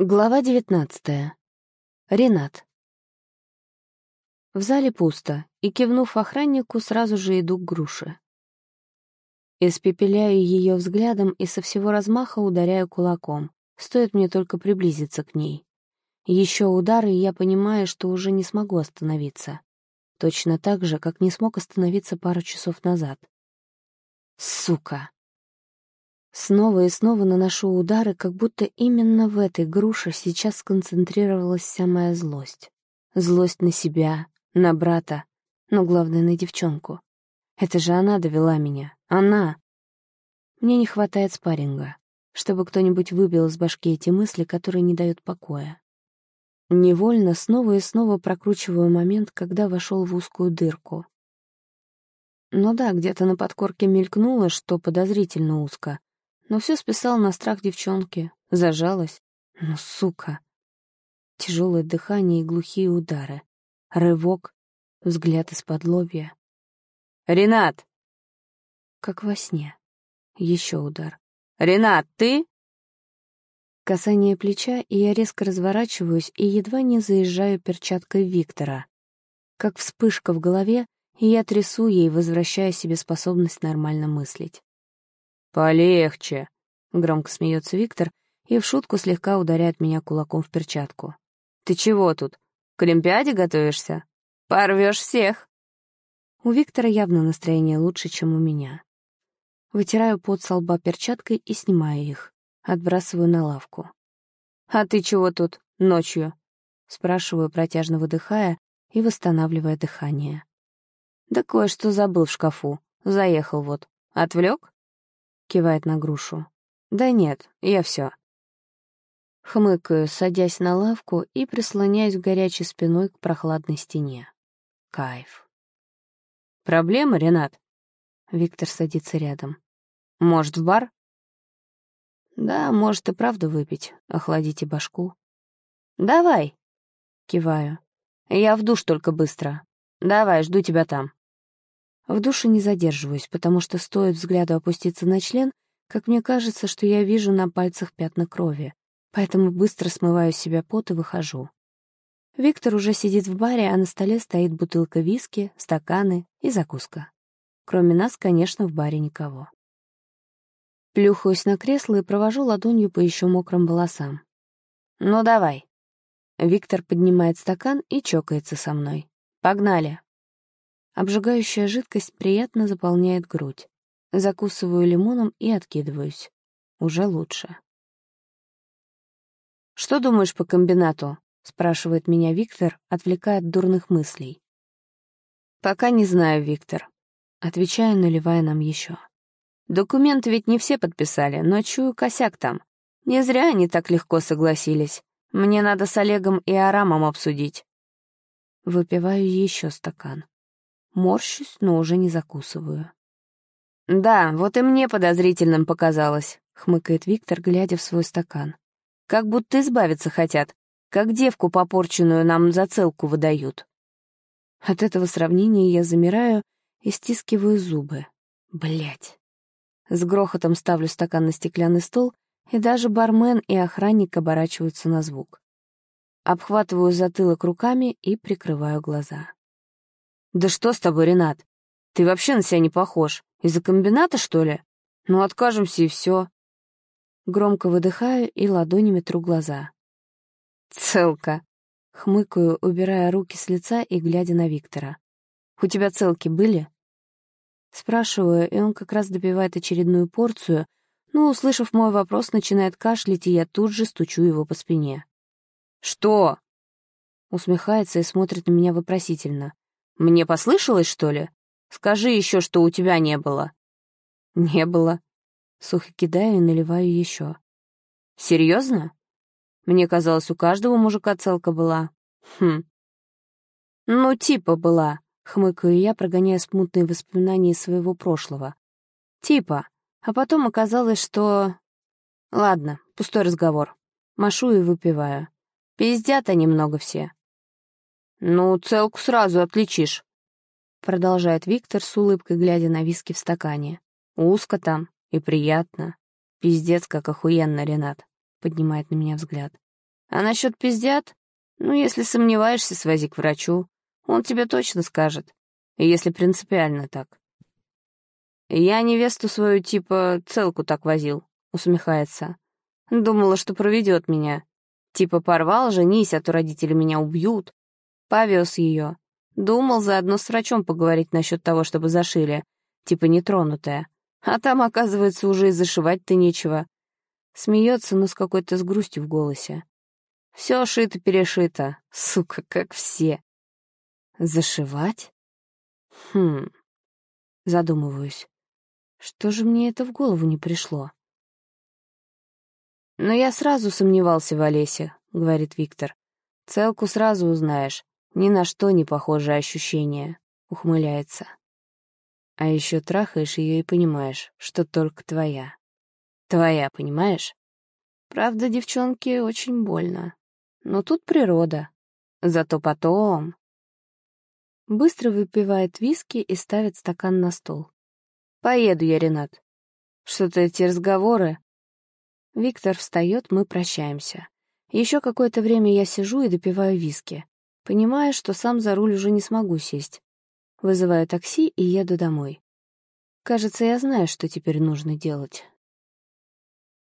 Глава девятнадцатая. Ренат. В зале пусто, и, кивнув охраннику, сразу же иду к груше. Испепеляю ее взглядом и со всего размаха ударяю кулаком. Стоит мне только приблизиться к ней. Еще удары, и я понимаю, что уже не смогу остановиться. Точно так же, как не смог остановиться пару часов назад. Сука! Снова и снова наношу удары, как будто именно в этой груше сейчас сконцентрировалась вся моя злость. Злость на себя, на брата, но главное, на девчонку. Это же она довела меня. Она! Мне не хватает спарринга, чтобы кто-нибудь выбил из башки эти мысли, которые не дают покоя. Невольно снова и снова прокручиваю момент, когда вошел в узкую дырку. Ну да, где-то на подкорке мелькнуло, что подозрительно узко, но все списал на страх девчонки, зажалась. Ну, сука. Тяжелое дыхание и глухие удары. Рывок, взгляд из-под лобья. «Ренат!» Как во сне. Еще удар. «Ренат, ты?» Касание плеча, и я резко разворачиваюсь и едва не заезжаю перчаткой Виктора. Как вспышка в голове, и я трясу ей, возвращая себе способность нормально мыслить. «Полегче», — громко смеется Виктор и в шутку слегка ударяет меня кулаком в перчатку. «Ты чего тут? К Олимпиаде готовишься? Порвешь всех!» У Виктора явно настроение лучше, чем у меня. Вытираю пот со лба перчаткой и снимаю их. Отбрасываю на лавку. «А ты чего тут ночью?» Спрашиваю, протяжно выдыхая и восстанавливая дыхание. «Да кое-что забыл в шкафу. Заехал вот. Отвлек?» Кивает на грушу. «Да нет, я все. Хмыкаю, садясь на лавку и прислоняюсь горячей спиной к прохладной стене. Кайф. «Проблема, Ренат?» Виктор садится рядом. «Может, в бар?» «Да, может и правда выпить, охладите башку». «Давай!» Киваю. «Я в душ только быстро. Давай, жду тебя там». В душе не задерживаюсь, потому что стоит взгляду опуститься на член, как мне кажется, что я вижу на пальцах пятна крови, поэтому быстро смываю с себя пот и выхожу. Виктор уже сидит в баре, а на столе стоит бутылка виски, стаканы и закуска. Кроме нас, конечно, в баре никого. Плюхаюсь на кресло и провожу ладонью по еще мокрым волосам. «Ну, давай». Виктор поднимает стакан и чокается со мной. «Погнали». Обжигающая жидкость приятно заполняет грудь. Закусываю лимоном и откидываюсь. Уже лучше. «Что думаешь по комбинату?» — спрашивает меня Виктор, отвлекая от дурных мыслей. «Пока не знаю, Виктор». Отвечаю, наливая нам еще. «Документы ведь не все подписали, но чую косяк там. Не зря они так легко согласились. Мне надо с Олегом и Арамом обсудить». Выпиваю еще стакан. Морщусь, но уже не закусываю. «Да, вот и мне подозрительным показалось», — хмыкает Виктор, глядя в свой стакан. «Как будто избавиться хотят, как девку попорченную нам за целку выдают». От этого сравнения я замираю и стискиваю зубы. Блять. С грохотом ставлю стакан на стеклянный стол, и даже бармен и охранник оборачиваются на звук. Обхватываю затылок руками и прикрываю глаза. «Да что с тобой, Ренат? Ты вообще на себя не похож. Из-за комбината, что ли? Ну, откажемся и все». Громко выдыхаю и ладонями тру глаза. «Целка!» — хмыкаю, убирая руки с лица и глядя на Виктора. «У тебя целки были?» Спрашиваю, и он как раз добивает очередную порцию, но, услышав мой вопрос, начинает кашлять, и я тут же стучу его по спине. «Что?» Усмехается и смотрит на меня вопросительно. Мне послышалось, что ли? Скажи еще, что у тебя не было». «Не было». Сухо кидаю и наливаю еще. «Серьезно? Мне казалось, у каждого мужика целка была». «Хм». «Ну, типа была», — хмыкаю я, прогоняя смутные воспоминания своего прошлого. «Типа. А потом оказалось, что...» «Ладно, пустой разговор. Машу и выпиваю. Пиздят они много все. «Ну, целку сразу отличишь», — продолжает Виктор с улыбкой, глядя на виски в стакане. «Узко там и приятно. Пиздец, как охуенно, Ренат», — поднимает на меня взгляд. А насчет пиздят? Ну, если сомневаешься, свози к врачу. Он тебе точно скажет. Если принципиально так. Я невесту свою, типа, целку так возил, усмехается. Думала, что проведет меня. Типа, порвал, женись, а то родители меня убьют. Повез ее. Думал заодно с врачом поговорить насчет того, чтобы зашили. Типа, нетронутая. А там, оказывается, уже и зашивать-то нечего. Смеется, но с какой-то с грустью в голосе. Все шито-перешито, сука, как все. Зашивать? Хм, задумываюсь. Что же мне это в голову не пришло? «Но я сразу сомневался в Олесе», — говорит Виктор. «Целку сразу узнаешь. Ни на что не похожее ощущение», — ухмыляется. «А еще трахаешь ее и понимаешь, что только твоя. Твоя, понимаешь? Правда, девчонке очень больно. Но тут природа. Зато потом...» Быстро выпивает виски и ставит стакан на стол. «Поеду я, Ренат. Что-то эти разговоры...» Виктор встает, мы прощаемся. Еще какое-то время я сижу и допиваю виски, понимая, что сам за руль уже не смогу сесть. Вызываю такси и еду домой. Кажется, я знаю, что теперь нужно делать.